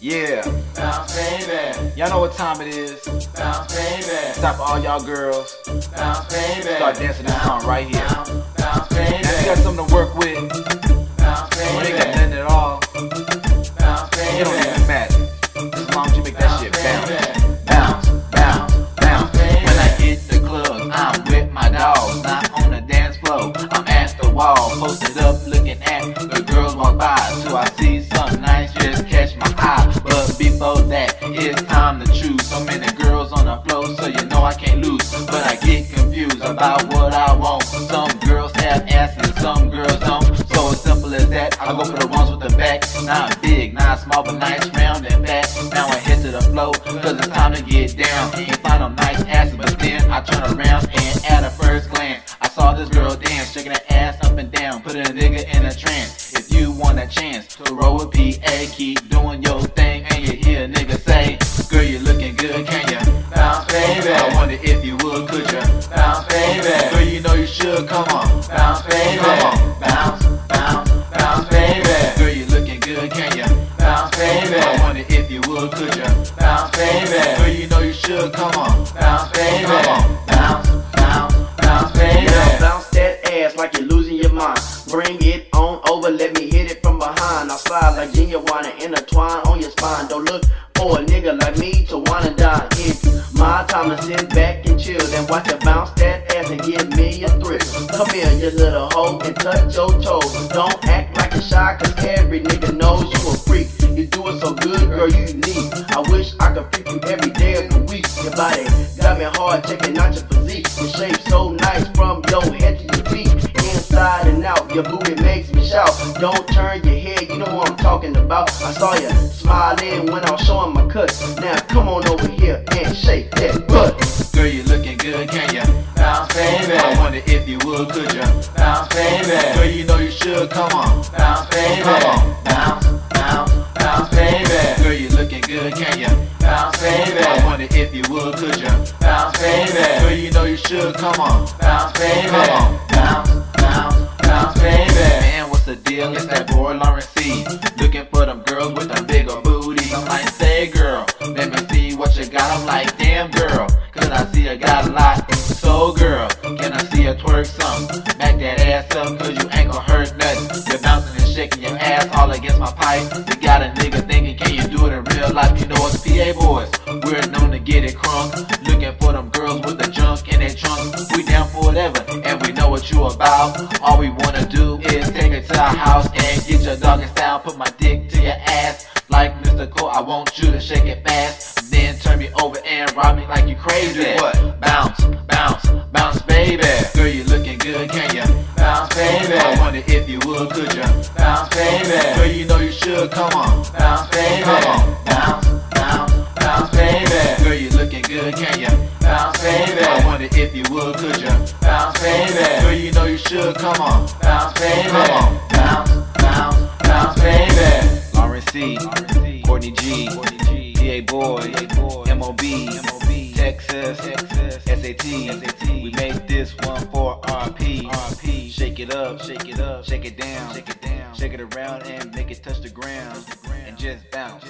Yeah, Bounce, baby. y'all know what time it is. Bounce, baby. Stop all y'all girls. Bounce, baby. Start dancing this song right here. Bounce, baby. Now you got something to work with. Bounce, When they got nothing at all, Bounce, it don't baby. even matter. As long as you make that shit bounce. Bounce, bounce, bounce. When I hit the club, I'm with my dogs. Not on the dance floor, I'm at the wall. Posted So many girls on the floor, so you know I can't lose. But I get confused about what I want. Some girls have asses, some girls don't. So as simple as that, I go for the ones with the back. Not big, not small, but nice, round and fat. Now I head to the flow, cause it's time to get down. And find them nice asses, but then I turn around and at a first glance, I saw this girl dance, shaking her ass up and down, putting a nigga in a trance. If you want a chance to roll with PA, keep doing your Bounce, baby. I wonder if you would, could ya? Bounce, baby. Girl, you know you should, come on. Bounce, baby. Come on. Bounce, bounce, bounce, baby. Girl, you looking good, can ya? Bounce, baby. I wonder if you would, could ya? Bounce, baby. Girl, you know you should, come on. Bounce, baby. Come on. Bounce, bounce, bounce, baby. Now bounce that ass like you're losing your mind. Bring it on over, let me hit it from behind. I slide like genuine and intertwine on your spine. Don't look for a nigga like me to wanna die. It's time to sit back and chill. Then watch you bounce that ass and give me a thrill. Come here, you little hoe, and touch your toes. Don't act like a shy, cause every nigga knows you a freak. You do it so good, girl, you unique. I wish I could freak you every day of the week. Your body got me hard, checking out your physique. Your shape so nice from your head to your feet. Inside and out, your booty makes me shout. Don't turn your head, you know what I'm talking about. I saw you smiling when I was showing my cuts. Now come on Bounce, baby. Girl, you know you should, come on. Bounce, baby. Come on. Bounce, bounce, bounce, baby. Girl, you looking good, can ya? Bounce, baby. I wonder if you would, could ya? Bounce, baby. Girl, you know you should, come on. Bounce, baby. Come on. Bounce, bounce, bounce, baby. Man, what's the deal? It's that boy Lauren C. See some? Back that ass up, cause you ain't gon' hurt nothing. You're bouncing and shaking your ass all against my pipe. You got a nigga thinking, can you do it in real life? You know it's P. A. Boyz. We're known to get it crunk. Looking for them girls with the junk in their trunk. We down for whatever, and we know what you about. All we wanna do is take it to our house and get your dog in style. Put my dick to your ass. Like Mr. Cole, I want you to shake it fast. Then turn me over and rob me like you crazy. What? Come on. Bounce, baby. Come on. Bounce, bounce, bounce, baby. Girl, you looking good, can ya? Bounce, I wonder if you would, could ya? Bounce, Girl, you know you should, come on. Bounce, baby. Come on. Bounce, bounce, bounce, baby. Lauren C, SAT. We make this one for RP. Shake it up, shake it up, shake it down, shake it down, shake it around and make it touch the ground, and just bounce.